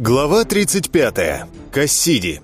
Глава 35. Кассиди.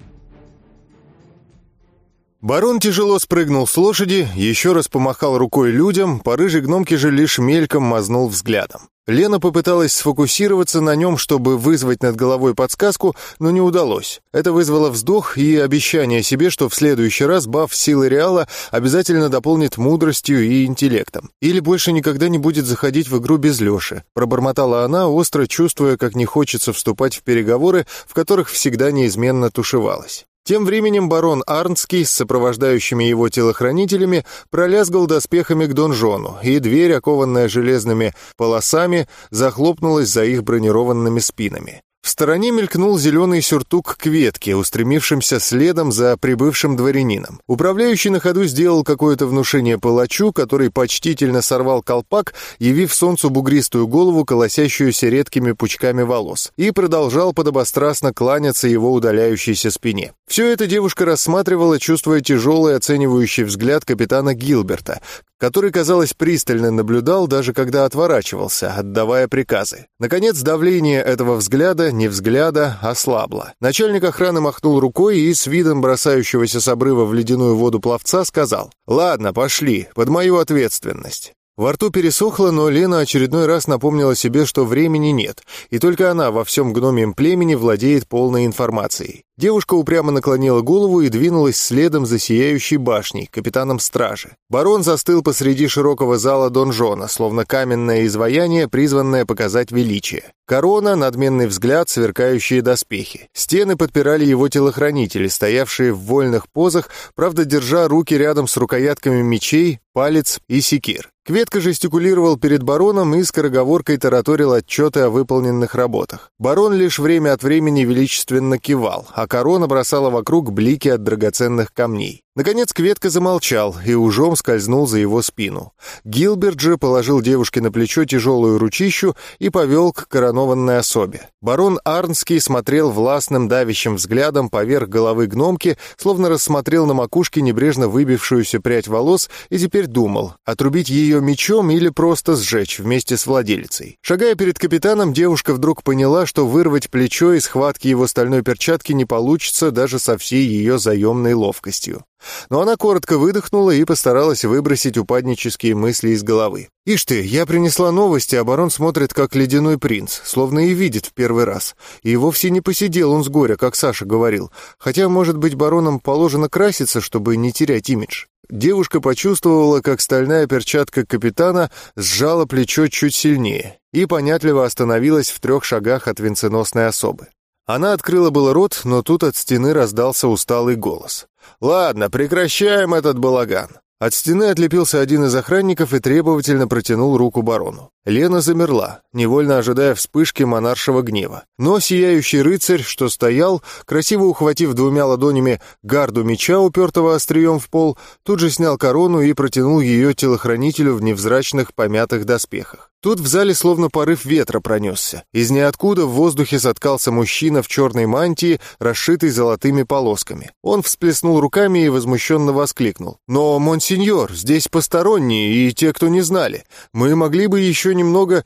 Барон тяжело спрыгнул с лошади, еще раз помахал рукой людям, по рыжей гномке же лишь мельком мазнул взглядом. Лена попыталась сфокусироваться на нем, чтобы вызвать над головой подсказку, но не удалось. Это вызвало вздох и обещание себе, что в следующий раз баф силы Реала обязательно дополнит мудростью и интеллектом. Или больше никогда не будет заходить в игру без Леши. Пробормотала она, остро чувствуя, как не хочется вступать в переговоры, в которых всегда неизменно тушевалась. Тем временем барон Арнский с сопровождающими его телохранителями пролязгал доспехами к донжону, и дверь, окованная железными полосами, захлопнулась за их бронированными спинами. В стороне мелькнул зеленый сюртук к ветке, устремившимся следом за прибывшим дворянином. Управляющий на ходу сделал какое-то внушение палачу, который почтительно сорвал колпак, явив солнцу бугристую голову, колосящуюся редкими пучками волос, и продолжал подобострастно кланяться его удаляющейся спине. Все это девушка рассматривала, чувствуя тяжелый оценивающий взгляд капитана Гилберта, который, казалось, пристально наблюдал, даже когда отворачивался, отдавая приказы. Наконец, давление этого взгляда, не взгляда, ослабло. Начальник охраны махнул рукой и с видом бросающегося с обрыва в ледяную воду пловца сказал «Ладно, пошли, под мою ответственность». Во рту пересохло, но Лена очередной раз напомнила себе, что времени нет, и только она во всем гномьем племени владеет полной информацией. Девушка упрямо наклонила голову и двинулась следом за сияющей башней, капитаном стражи. Барон застыл посреди широкого зала донжона, словно каменное изваяние, призванное показать величие. Корона, надменный взгляд, сверкающие доспехи. Стены подпирали его телохранители, стоявшие в вольных позах, правда, держа руки рядом с рукоятками мечей, палец и секир. Кветка жестикулировал перед бароном и скороговоркой тараторил отчеты о выполненных работах. Барон лишь время от времени величественно кивал, а корона бросала вокруг блики от драгоценных камней. Наконец Кветка замолчал и ужом скользнул за его спину. Гилберт же положил девушке на плечо тяжелую ручищу и повел к коронованной особе. Барон Арнский смотрел властным давящим взглядом поверх головы гномки, словно рассмотрел на макушке небрежно выбившуюся прядь волос и теперь думал, отрубить ее мечом или просто сжечь вместе с владелицей. Шагая перед капитаном, девушка вдруг поняла, что вырвать плечо из схватки его стальной перчатки не получится даже со всей ее заемной ловкостью. Но она коротко выдохнула и постаралась выбросить упаднические мысли из головы. «Ишь ты, я принесла новости, а барон смотрит как ледяной принц, словно и видит в первый раз. И вовсе не посидел он с горя, как Саша говорил. Хотя, может быть, баронам положено краситься, чтобы не терять имидж». Девушка почувствовала, как стальная перчатка капитана сжала плечо чуть сильнее и понятливо остановилась в трех шагах от венценосной особы. Она открыла было рот, но тут от стены раздался усталый голос. «Ладно, прекращаем этот балаган». От стены отлепился один из охранников и требовательно протянул руку барону. Лена замерла, невольно ожидая вспышки монаршего гнева. Но сияющий рыцарь, что стоял, красиво ухватив двумя ладонями гарду меча, упертого острием в пол, тут же снял корону и протянул ее телохранителю в невзрачных помятых доспехах. Тут в зале словно порыв ветра пронесся. Из ниоткуда в воздухе соткался мужчина в черной мантии, расшитой золотыми полосками. Он всплеснул руками и возмущенно воскликнул. «Но, монсеньор, здесь посторонние и те, кто не знали. Мы могли бы еще немного...»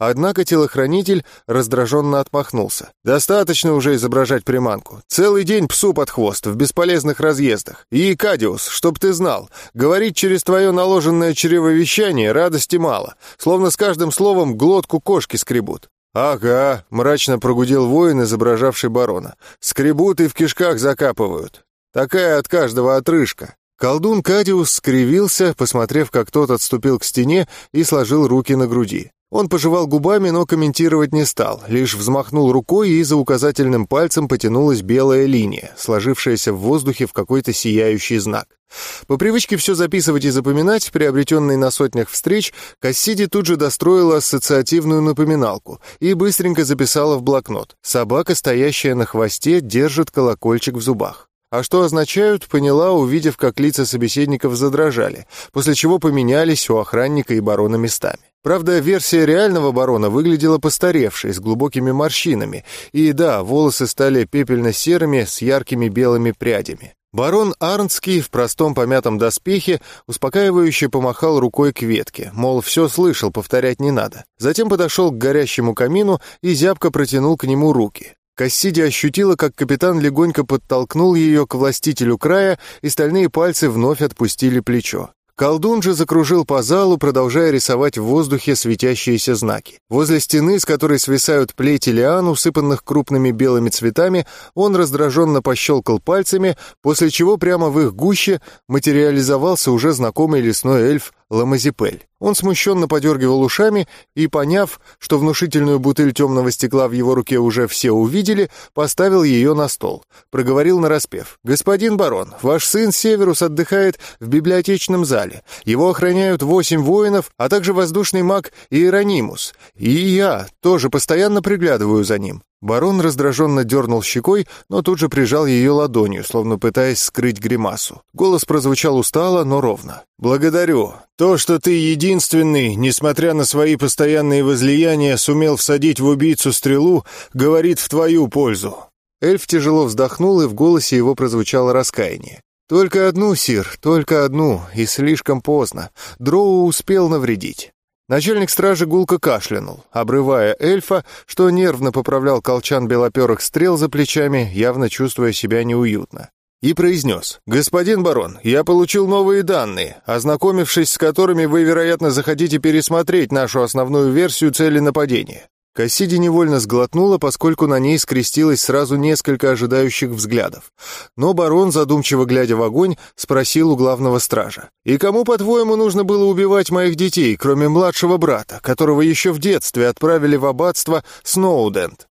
Однако телохранитель раздраженно отмахнулся. «Достаточно уже изображать приманку. Целый день псу под хвост, в бесполезных разъездах. И, Кадиус, чтоб ты знал, говорить через твое наложенное чревовещание радости мало, словно с каждым словом глотку кошки скребут. «Ага», — мрачно прогудел воин, изображавший барона. «Скребут и в кишках закапывают. Такая от каждого отрыжка». Колдун Кадиус скривился, посмотрев, как тот отступил к стене и сложил руки на груди. Он пожевал губами, но комментировать не стал, лишь взмахнул рукой, и за указательным пальцем потянулась белая линия, сложившаяся в воздухе в какой-то сияющий знак. По привычке все записывать и запоминать, приобретенный на сотнях встреч, Кассиди тут же достроила ассоциативную напоминалку и быстренько записала в блокнот. Собака, стоящая на хвосте, держит колокольчик в зубах. А что означают, поняла, увидев, как лица собеседников задрожали, после чего поменялись у охранника и барона местами. Правда, версия реального барона выглядела постаревшей, с глубокими морщинами, и да, волосы стали пепельно-серыми с яркими белыми прядями. Барон Арнский в простом помятом доспехе успокаивающе помахал рукой к ветке, мол, все слышал, повторять не надо. Затем подошел к горящему камину и зябко протянул к нему руки. Кассиди ощутила, как капитан легонько подтолкнул ее к властителю края, и стальные пальцы вновь отпустили плечо. Колдун же закружил по залу, продолжая рисовать в воздухе светящиеся знаки. Возле стены, с которой свисают плети лиан, усыпанных крупными белыми цветами, он раздраженно пощелкал пальцами, после чего прямо в их гуще материализовался уже знакомый лесной эльф Ламазипель. Он смущенно подергивал ушами и, поняв, что внушительную бутыль темного стекла в его руке уже все увидели, поставил ее на стол. Проговорил нараспев. «Господин барон, ваш сын Северус отдыхает в библиотечном зале. Его охраняют восемь воинов, а также воздушный маг Иеронимус. И я тоже постоянно приглядываю за ним. Барон раздраженно дернул щекой, но тут же прижал ее ладонью, словно пытаясь скрыть гримасу. Голос прозвучал устало, но ровно. «Благодарю. То, что ты единственный, несмотря на свои постоянные возлияния, сумел всадить в убийцу стрелу, говорит в твою пользу». Эльф тяжело вздохнул, и в голосе его прозвучало раскаяние. «Только одну, Сир, только одну, и слишком поздно. Дроу успел навредить. Начальник стражи гулко кашлянул, обрывая эльфа, что нервно поправлял колчан белоперых стрел за плечами, явно чувствуя себя неуютно. И произнес, «Господин барон, я получил новые данные, ознакомившись с которыми вы, вероятно, захотите пересмотреть нашу основную версию цели нападения. Кассиди невольно сглотнула, поскольку на ней скрестилось сразу несколько ожидающих взглядов. Но барон, задумчиво глядя в огонь, спросил у главного стража. «И кому, по-твоему, нужно было убивать моих детей, кроме младшего брата, которого еще в детстве отправили в аббатство Сноуденд?»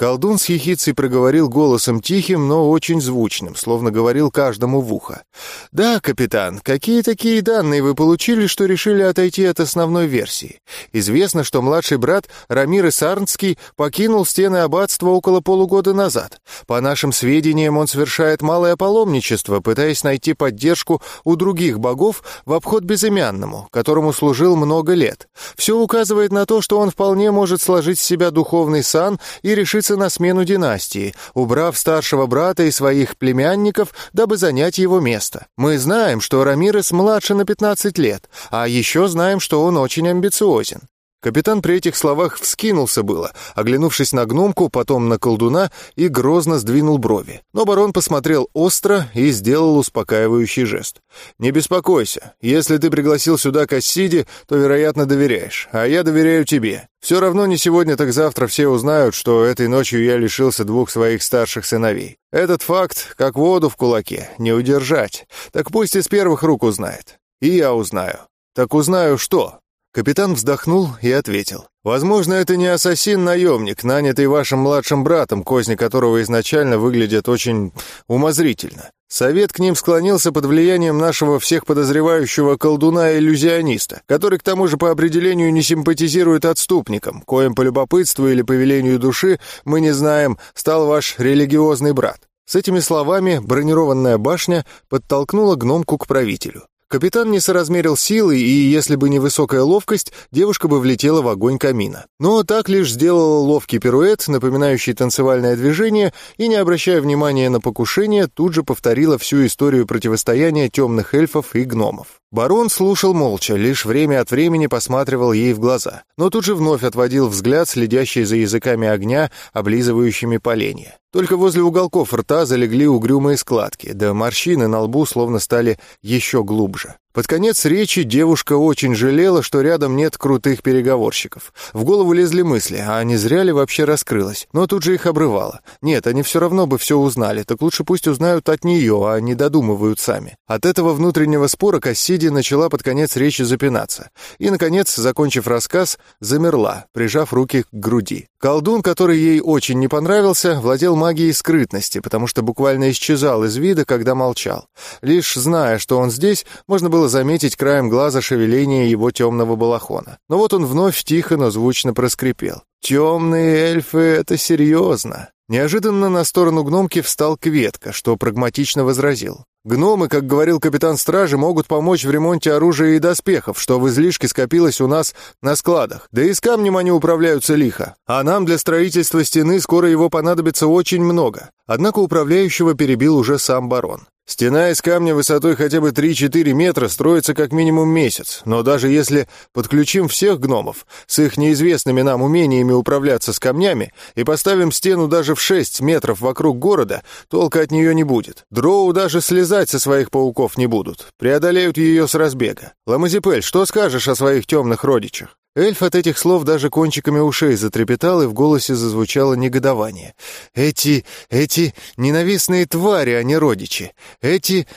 Колдун с хихицей проговорил голосом тихим, но очень звучным, словно говорил каждому в ухо. «Да, капитан, какие такие данные вы получили, что решили отойти от основной версии? Известно, что младший брат Рамир Сарнский покинул стены аббатства около полугода назад. По нашим сведениям, он совершает малое паломничество, пытаясь найти поддержку у других богов в обход безымянному, которому служил много лет. Все указывает на то, что он вполне может сложить с себя духовный сан и решиться на смену династии, убрав старшего брата и своих племянников, дабы занять его место. Мы знаем, что Рамирес младше на 15 лет, а еще знаем, что он очень амбициозен. Капитан при этих словах вскинулся было, оглянувшись на гномку, потом на колдуна и грозно сдвинул брови. Но барон посмотрел остро и сделал успокаивающий жест. «Не беспокойся. Если ты пригласил сюда Кассиди, то, вероятно, доверяешь. А я доверяю тебе. Все равно не сегодня, так завтра все узнают, что этой ночью я лишился двух своих старших сыновей. Этот факт, как воду в кулаке, не удержать. Так пусть из первых рук узнает. И я узнаю. Так узнаю что?» Капитан вздохнул и ответил. «Возможно, это не ассасин-наемник, нанятый вашим младшим братом, козни которого изначально выглядят очень умозрительно. Совет к ним склонился под влиянием нашего всех подозревающего колдуна-иллюзиониста, который к тому же по определению не симпатизирует отступникам, коим по любопытству или по велению души, мы не знаем, стал ваш религиозный брат». С этими словами бронированная башня подтолкнула гномку к правителю. Капитан не соразмерил силы, и если бы не высокая ловкость, девушка бы влетела в огонь камина. Но так лишь сделала ловкий пируэт, напоминающий танцевальное движение, и, не обращая внимания на покушение, тут же повторила всю историю противостояния темных эльфов и гномов. Барон слушал молча, лишь время от времени посматривал ей в глаза, но тут же вновь отводил взгляд, следящий за языками огня, облизывающими поленья. Только возле уголков рта залегли угрюмые складки, да морщины на лбу словно стали еще глубже. Под конец речи девушка очень жалела, что рядом нет крутых переговорщиков. В голову лезли мысли, а не зря ли вообще раскрылась, но тут же их обрывала. Нет, они все равно бы все узнали, так лучше пусть узнают от нее, а не додумывают сами. От этого внутреннего спора Кассиди начала под конец речи запинаться. И, наконец, закончив рассказ, замерла, прижав руки к груди. Колдун, который ей очень не понравился, владел магией скрытности, потому что буквально исчезал из вида, когда молчал. Лишь зная, что он здесь, можно было было заметить краем глаза шевеление его темного балахона. Но вот он вновь тихо, но звучно проскрипел. «Темные эльфы — это серьезно!» Неожиданно на сторону гномки встал Кветка, что прагматично возразил. «Гномы, как говорил капитан стражи, могут помочь в ремонте оружия и доспехов, что в излишке скопилось у нас на складах. Да и с камнем они управляются лихо. А нам для строительства стены скоро его понадобится очень много». Однако управляющего перебил уже сам барон. Стена из камня высотой хотя бы 3-4 метра строится как минимум месяц, но даже если подключим всех гномов с их неизвестными нам умениями управляться с камнями и поставим стену даже в 6 метров вокруг города, толка от нее не будет. Дроу даже слезать со своих пауков не будут, преодолеют ее с разбега. Ламазипель, что скажешь о своих темных родичах? Эльф от этих слов даже кончиками ушей затрепетал, и в голосе зазвучало негодование. «Эти... эти ненавистные твари, а не родичи! Эти...»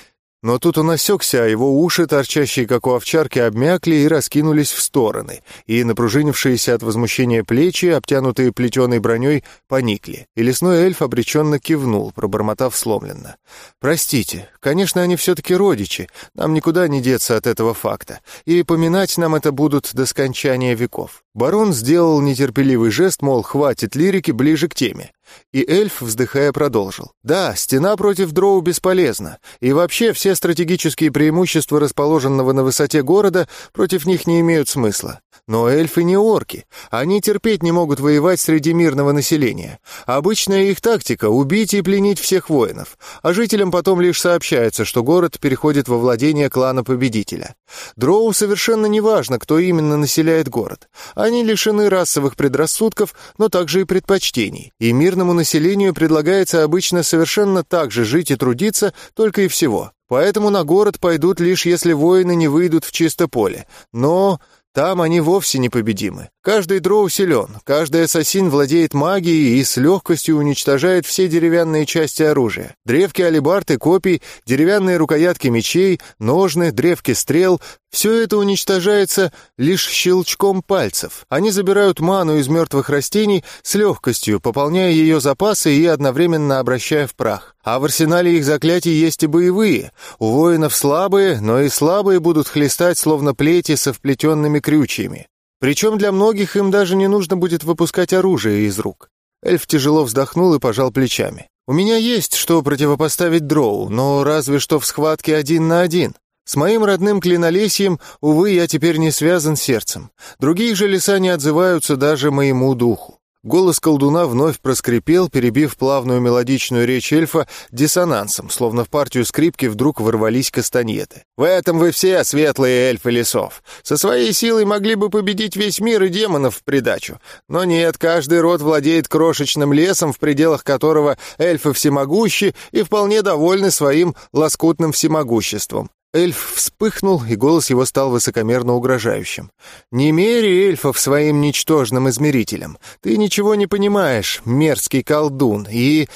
Но тут он осекся, а его уши, торчащие как у овчарки, обмякли и раскинулись в стороны, и напружинившиеся от возмущения плечи, обтянутые плетеной броней, поникли. И лесной эльф обреченно кивнул, пробормотав сломленно. «Простите, конечно, они все-таки родичи, нам никуда не деться от этого факта, и поминать нам это будут до скончания веков». Барон сделал нетерпеливый жест, мол, хватит лирики, ближе к теме. И эльф, вздыхая, продолжил. «Да, стена против дроу бесполезна, и вообще все стратегические преимущества расположенного на высоте города против них не имеют смысла. Но эльфы не орки, они терпеть не могут воевать среди мирного населения. Обычная их тактика — убить и пленить всех воинов, а жителям потом лишь сообщается, что город переходит во владение клана победителя. Дроу совершенно не важно, кто именно населяет город. Они лишены расовых предрассудков, но также и предпочтений, и мирному населению предлагается обычно совершенно так же жить и трудиться, только и всего. Поэтому на город пойдут лишь если воины не выйдут в чисто поле. Но там они вовсе непобедимы. Каждый дроу силен, каждый ассасин владеет магией и с легкостью уничтожает все деревянные части оружия. Древки алибард копий, деревянные рукоятки мечей, ножны, древки стрел — все это уничтожается лишь щелчком пальцев. Они забирают ману из мертвых растений с легкостью, пополняя ее запасы и одновременно обращая в прах. А в арсенале их заклятий есть и боевые. У воинов слабые, но и слабые будут хлестать, словно плети со вплетенными крючьями. Причем для многих им даже не нужно будет выпускать оружие из рук. Эльф тяжело вздохнул и пожал плечами. «У меня есть что противопоставить дроу, но разве что в схватке один на один. С моим родным клинолесьем, увы, я теперь не связан сердцем. Другие же леса не отзываются даже моему духу. Голос колдуна вновь проскрипел, перебив плавную мелодичную речь эльфа диссонансом, словно в партию скрипки вдруг ворвались кастаньеты. «В этом вы все светлые эльфы лесов. Со своей силой могли бы победить весь мир и демонов в придачу. Но нет, каждый род владеет крошечным лесом, в пределах которого эльфы всемогущи и вполне довольны своим лоскутным всемогуществом. Эльф вспыхнул, и голос его стал высокомерно угрожающим. «Не мери эльфов своим ничтожным измерителем. Ты ничего не понимаешь, мерзкий колдун, и...»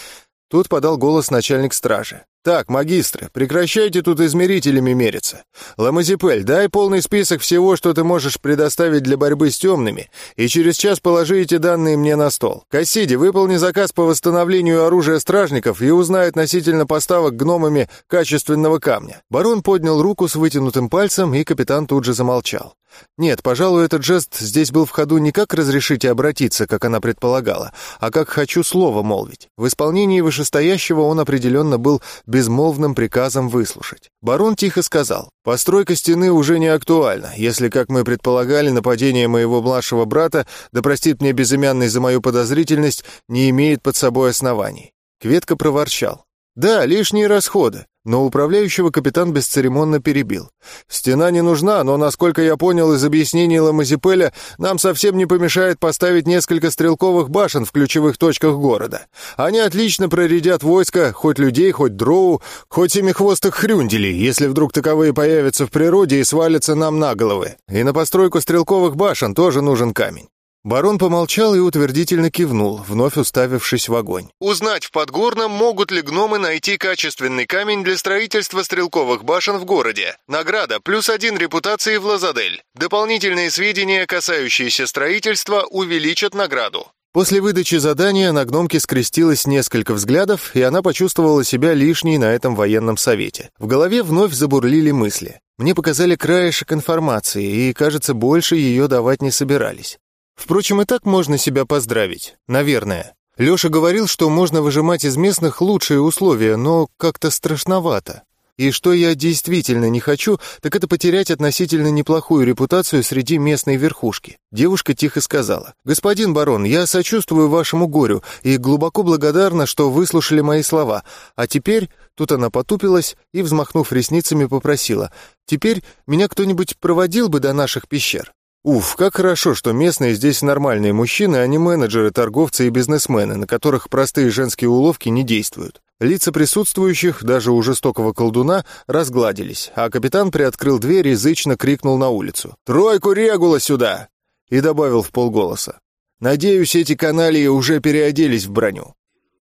Тут подал голос начальник стражи. «Так, магистры, прекращайте тут измерителями мериться. Ламазипель, дай полный список всего, что ты можешь предоставить для борьбы с темными, и через час положи эти данные мне на стол. Кассиди, выполни заказ по восстановлению оружия стражников и узнай относительно поставок гномами качественного камня». Барон поднял руку с вытянутым пальцем, и капитан тут же замолчал. Нет, пожалуй, этот жест здесь был в ходу не как «разрешите обратиться», как она предполагала, а как «хочу слово молвить». В исполнении вышестоящего он определенно был безмолвным приказом выслушать. Барон тихо сказал, «Постройка стены уже не актуальна, если, как мы предполагали, нападение моего младшего брата, да простит мне безымянный за мою подозрительность, не имеет под собой оснований». Кветка проворчал. «Да, лишние расходы. Но управляющего капитан бесцеремонно перебил. «Стена не нужна, но, насколько я понял из объяснений Ламазипеля, нам совсем не помешает поставить несколько стрелковых башен в ключевых точках города. Они отлично проредят войско, хоть людей, хоть дроу, хоть семихвостых хрюнделей, если вдруг таковые появятся в природе и свалятся нам на головы. И на постройку стрелковых башен тоже нужен камень. Барон помолчал и утвердительно кивнул, вновь уставившись в огонь. «Узнать в Подгорном, могут ли гномы найти качественный камень для строительства стрелковых башен в городе. Награда плюс один репутации в Лазадель. Дополнительные сведения, касающиеся строительства, увеличат награду». После выдачи задания на гномке скрестилось несколько взглядов, и она почувствовала себя лишней на этом военном совете. В голове вновь забурлили мысли. Мне показали краешек информации, и, кажется, больше ее давать не собирались. Впрочем, и так можно себя поздравить, наверное. Леша говорил, что можно выжимать из местных лучшие условия, но как-то страшновато. И что я действительно не хочу, так это потерять относительно неплохую репутацию среди местной верхушки. Девушка тихо сказала, «Господин барон, я сочувствую вашему горю и глубоко благодарна, что выслушали мои слова. А теперь Тут она потупилась и, взмахнув ресницами, попросила. «Теперь меня кто-нибудь проводил бы до наших пещер?» Уф, как хорошо, что местные здесь нормальные мужчины, а не менеджеры, торговцы и бизнесмены, на которых простые женские уловки не действуют. Лица присутствующих, даже у жестокого колдуна, разгладились, а капитан приоткрыл дверь и зычно крикнул на улицу. «Тройку регула сюда!» И добавил в полголоса. «Надеюсь, эти каналии уже переоделись в броню».